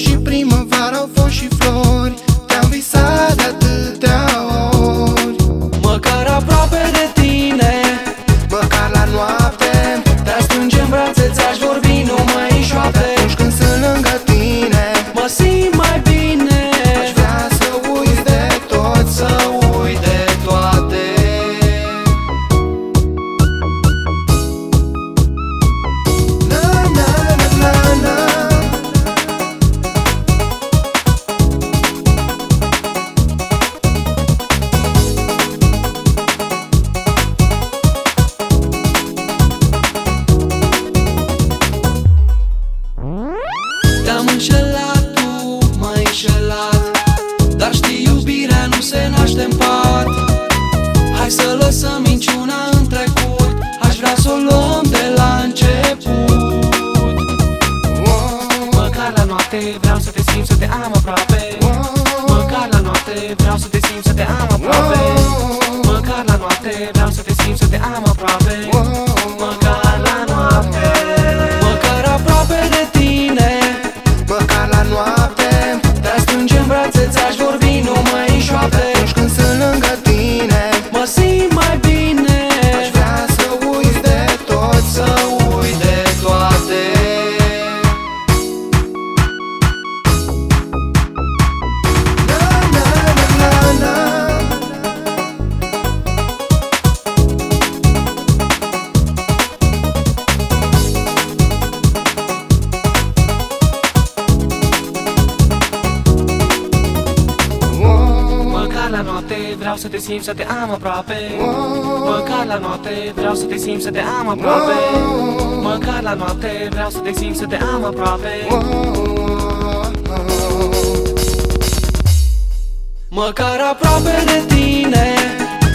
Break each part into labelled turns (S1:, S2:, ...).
S1: și primăvară, au fost și flori. Te-am visat de atâtea ori.
S2: Măcar aproape de tine
S1: noapte vreau să
S2: te simt,
S1: să te am aproape. Măcar
S2: la noapte vreau să te simt, să te am aproape. Măcar la noapte vreau să te simt, să te am aproape vreau să te simt, să te am aproape. Măcar la noapte vreau să te simt, să te am aproape. Măcar la noapte vreau să te simt, să te am aproape. Măcar aproape de tine.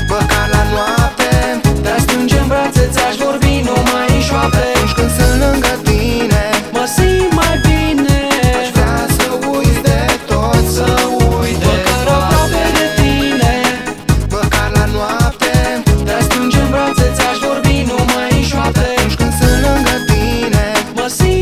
S1: Măcar la noapte
S2: Te-aș strânge la noapte Te strânge în brațe, ți-aș vorbi numai în șoapte.
S1: Atunci când sunt lângă tine,
S2: mă simt